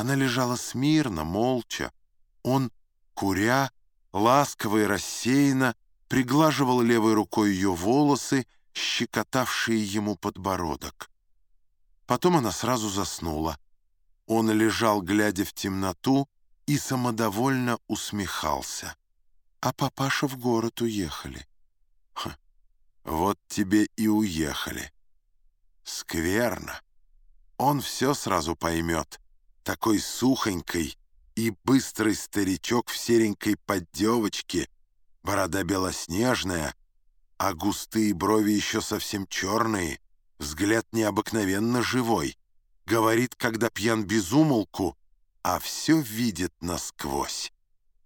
Она лежала смирно, молча. Он, куря, ласково и рассеянно, приглаживал левой рукой ее волосы, щекотавшие ему подбородок. Потом она сразу заснула. Он лежал, глядя в темноту, и самодовольно усмехался. А папаша в город уехали. Ха, вот тебе и уехали. Скверно. Он все сразу поймет. Такой сухонькой и быстрый старичок в серенькой поддевочке, борода белоснежная, а густые брови еще совсем черные, взгляд необыкновенно живой. Говорит, когда пьян безумолку, а все видит насквозь.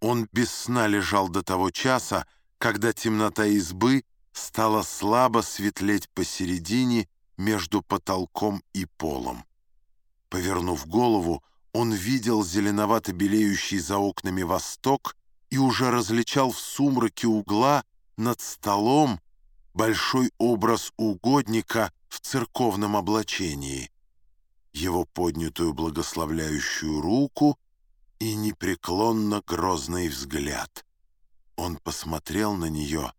Он без сна лежал до того часа, когда темнота избы стала слабо светлеть посередине между потолком и полом. Повернув голову, он видел зеленовато-белеющий за окнами восток и уже различал в сумраке угла над столом большой образ угодника в церковном облачении, его поднятую благословляющую руку и непреклонно грозный взгляд. Он посмотрел на нее,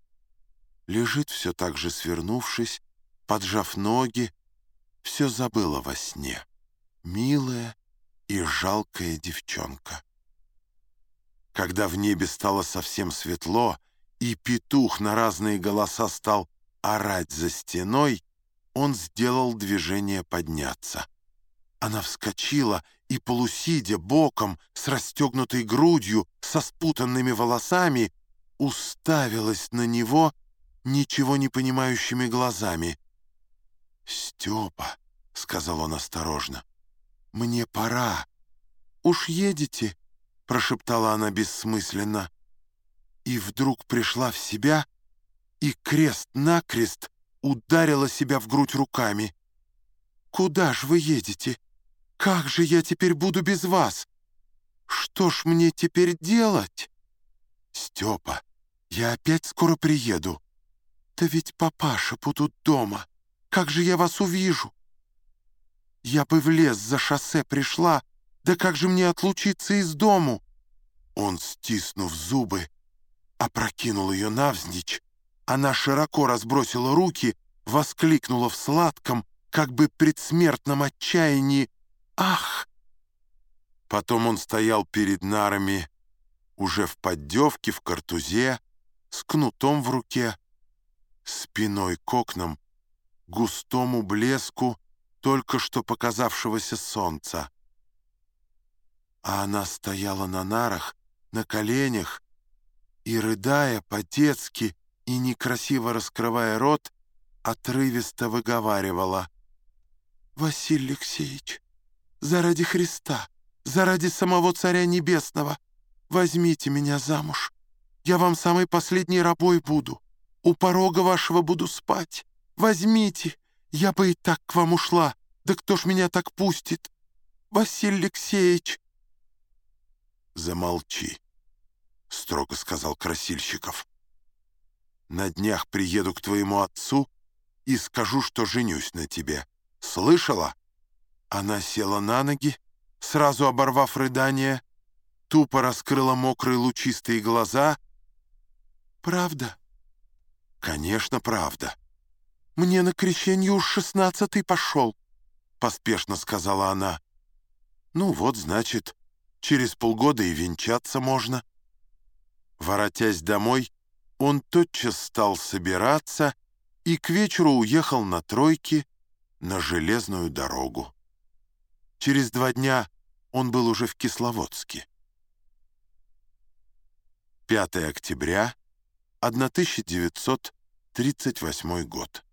лежит все так же свернувшись, поджав ноги, все забыла во сне. Милая и жалкая девчонка. Когда в небе стало совсем светло, и петух на разные голоса стал орать за стеной, он сделал движение подняться. Она вскочила и, полусидя боком, с расстегнутой грудью, со спутанными волосами, уставилась на него ничего не понимающими глазами. «Степа», — сказал он осторожно, — «мне пора». «Уж едете?» — прошептала она бессмысленно. И вдруг пришла в себя и крест-накрест ударила себя в грудь руками. «Куда ж вы едете? Как же я теперь буду без вас? Что ж мне теперь делать?» «Степа, я опять скоро приеду». «Да ведь папаша будут дома». Как же я вас увижу? Я бы в лес за шоссе пришла, да как же мне отлучиться из дому? Он, стиснув зубы, опрокинул ее навзничь. Она широко разбросила руки, воскликнула в сладком, как бы предсмертном отчаянии «Ах!». Потом он стоял перед нарами, уже в поддевке, в картузе, с кнутом в руке, спиной к окнам, густому блеску только что показавшегося солнца. А она стояла на нарах, на коленях, и, рыдая по-детски и некрасиво раскрывая рот, отрывисто выговаривала. «Василий Алексеевич, заради Христа, заради самого Царя Небесного, возьмите меня замуж. Я вам самой последней рабой буду, у порога вашего буду спать». Возьмите, я бы и так к вам ушла. Да кто ж меня так пустит? Василий Алексеевич!» «Замолчи», — строго сказал Красильщиков. «На днях приеду к твоему отцу и скажу, что женюсь на тебе. Слышала?» Она села на ноги, сразу оборвав рыдание, тупо раскрыла мокрые лучистые глаза. «Правда?» «Конечно, правда». «Мне на крещение уж шестнадцатый пошел», — поспешно сказала она. «Ну вот, значит, через полгода и венчаться можно». Воротясь домой, он тотчас стал собираться и к вечеру уехал на тройке на железную дорогу. Через два дня он был уже в Кисловодске. 5 октября 1938 год.